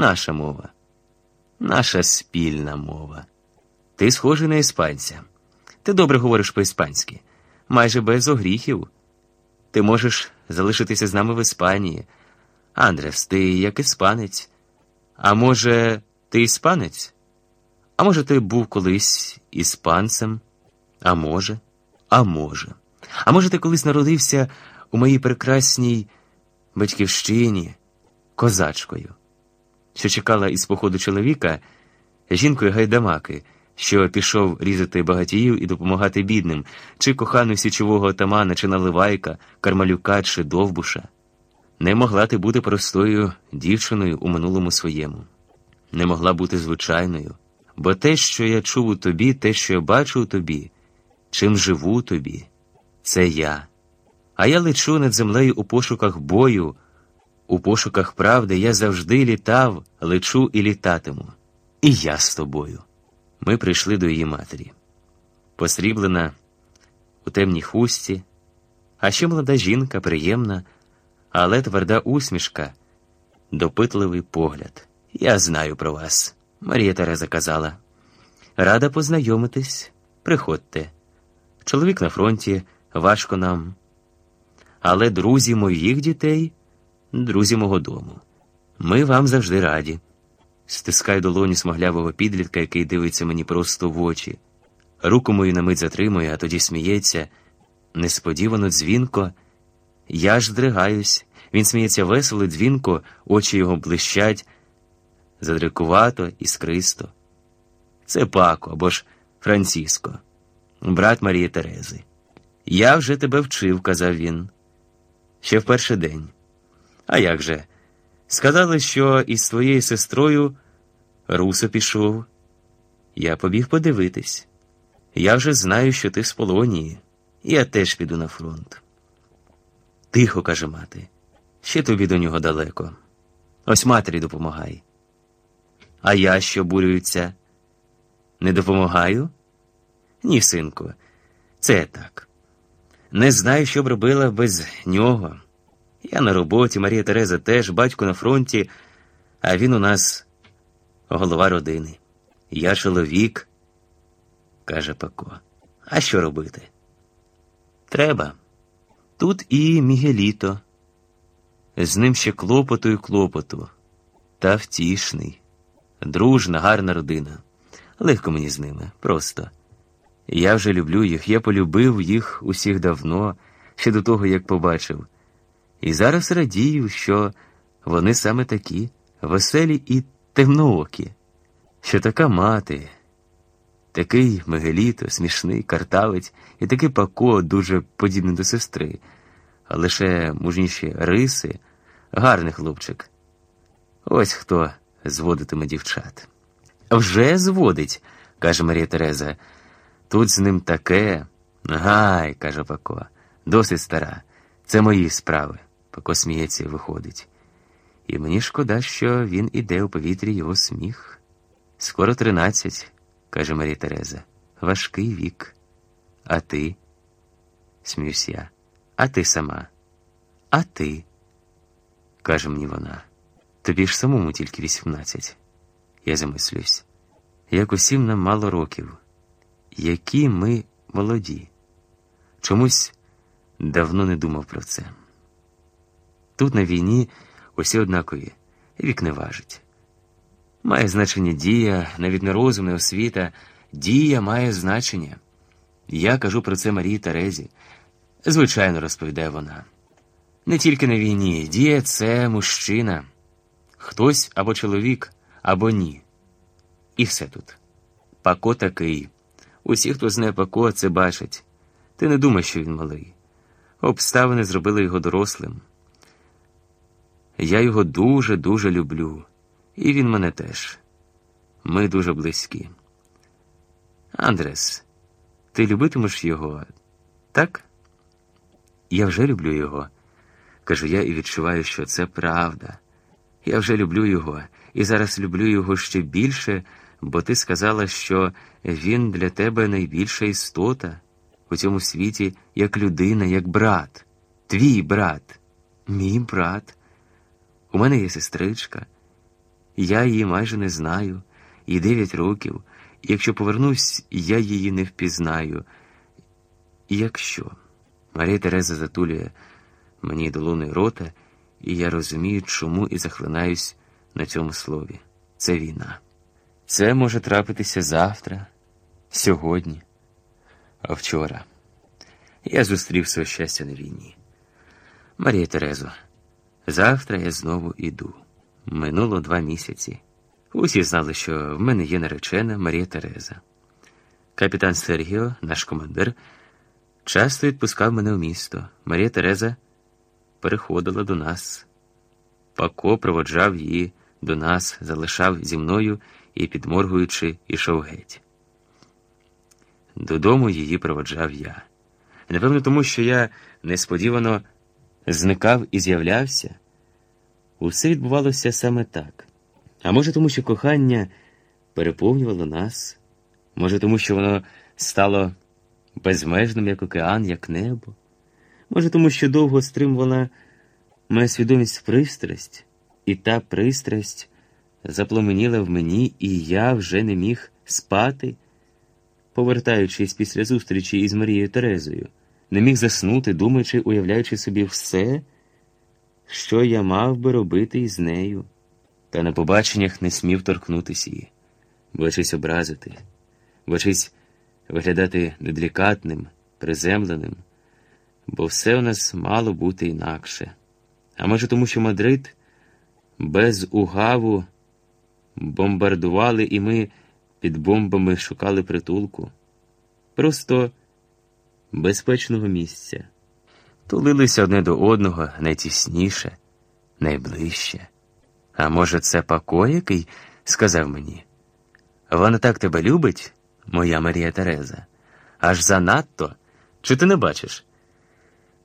Наша мова, наша спільна мова. Ти схожий на іспанця. Ти добре говориш по-іспанськи, майже без огріхів. Ти можеш залишитися з нами в Іспанії. Андрес, ти як іспанець. А може, ти іспанець? А може, ти був колись іспанцем? А може, а може. А може, ти колись народився у моїй прекрасній батьківщині, козачкою, що чекала із походу чоловіка, жінкою гайдамаки, що пішов різати багатіїв і допомагати бідним, чи кохану січового отамана, чи наливайка, кармалюка, чи довбуша. Не могла ти бути простою дівчиною у минулому своєму, не могла бути звичайною, бо те, що я чув у тобі, те, що я бачу у тобі, чим живу у тобі, це я. А я лечу над землею у пошуках бою, у пошуках правди я завжди літав, лечу і літатиму. І я з тобою. Ми прийшли до її матері. Посріблена у темній хусті, а ще молода жінка, приємна, але тверда усмішка, допитливий погляд. Я знаю про вас, Марія Тереза казала. Рада познайомитись, приходьте. Чоловік на фронті, важко нам. Але друзі моїх дітей, друзі мого дому. Ми вам завжди раді. Стискаю долоні смаглявого підлітка, який дивиться мені просто в очі. Руку мою на мить затримує, а тоді сміється. Несподівано дзвінко. Я ж здригаюсь. Він сміється весело, дзвінко, очі його блищать, задрикувато і скристо. Це Пако або ж Франциско, брат Марії Терези. Я вже тебе вчив, казав він. Ще в перший день. А як же? Сказали, що із твоєю сестрою Русо пішов. Я побіг подивитись. Я вже знаю, що ти з Полонії. Я теж піду на фронт. Тихо, каже мати, ще тобі до нього далеко. Ось матері допомагай. А я що бурюється? Не допомагаю? Ні, синку, це так. Не знаю, що б робила без нього. Я на роботі, Марія Тереза теж, батько на фронті, а він у нас голова родини. Я чоловік, каже Пако. А що робити? Треба. Тут і Мігеліто. З ним ще клопоту і клопоту, та втішний, дружна, гарна родина. Легко мені з ними, просто. Я вже люблю їх, я полюбив їх усіх давно, ще до того, як побачив. І зараз радію, що вони саме такі, веселі і темноокі, що така мати, такий Мегеліто, смішний, картавець, і такий Пако, дуже подібний до сестри, а лише мужніші риси, гарний хлопчик. Ось хто зводитиме дівчат. Вже зводить, каже Марія Тереза. Тут з ним таке. Гай, каже Пако, досить стара. Це мої справи. Пако сміється і виходить. І мені шкода, що він іде у повітрі його сміх. Скоро тринадцять, каже Марія Тереза. Важкий вік. А ти? Сміюсь я. А ти сама? А ти? каже мені вона. Тобі ж самому тільки вісімнадцять. Я замислюсь. Як усім нам мало років, які ми молоді. Чомусь давно не думав про це. Тут на війні усі однакові, вік не важить. Має значення дія, навіть не розум, не освіта. Дія має значення. Я кажу про це Марії Терезі. Звичайно, розповідає вона. Не тільки на війні. Дія це мужчина. Хтось або чоловік, або ні. І все тут. Пако такий. Усі, хто знає Пако, це бачать. Ти не думай, що він малий. Обставини зробили його дорослим. Я його дуже-дуже люблю, і він мене теж. Ми дуже близькі. Андрес, ти любитимеш його, так? Я вже люблю його, кажу я і відчуваю, що це правда. Я вже люблю його, і зараз люблю його ще більше, бо ти сказала, що він для тебе найбільша істота у цьому світі, як людина, як брат, твій брат, мій брат. У мене є сестричка, Я її майже не знаю, їй дев'ять років, і якщо повернусь, я її не впізнаю. І якщо Марія Тереза затулює мені долоною рота, і я розумію, чому і захлинаюсь на цьому слові. Це війна. Це може трапитися завтра, сьогодні, а вчора. Я зустрів своє щастя на війні. Марія Терезо, завтра я знову іду. Минуло два місяці. Усі знали, що в мене є наречена Марія Тереза. Капітан Сергіо, наш командир, часто відпускав мене в місто. Марія Тереза переходила до нас. Пако проводжав її до нас, залишав зі мною і, підморгуючи, ішов геть. Додому її проводжав я. Напевно, тому що я несподівано зникав і з'являвся. Усе відбувалося саме так. А може, тому що кохання переповнювало нас, може, тому що воно стало безмежним, як океан, як небо, може, тому що довго стримувала моя свідомість пристрасть, і та пристрасть запломеніла в мені, і я вже не міг спати, повертаючись після зустрічі із Марією Терезою, не міг заснути, думаючи, уявляючи собі все, що я мав би робити із нею, та на побаченнях не смів торкнутися її, бачись образити, бачись виглядати неделікатним, приземленим, бо все у нас мало бути інакше. А може, тому що Мадрид без угаву бомбардували, і ми під бомбами шукали притулку, просто безпечного місця. Тулилися одне до одного найтісніше, найближче. А може, це Пако який сказав мені? Вона так тебе любить, моя Марія Тереза, аж занадто. Чи ти не бачиш?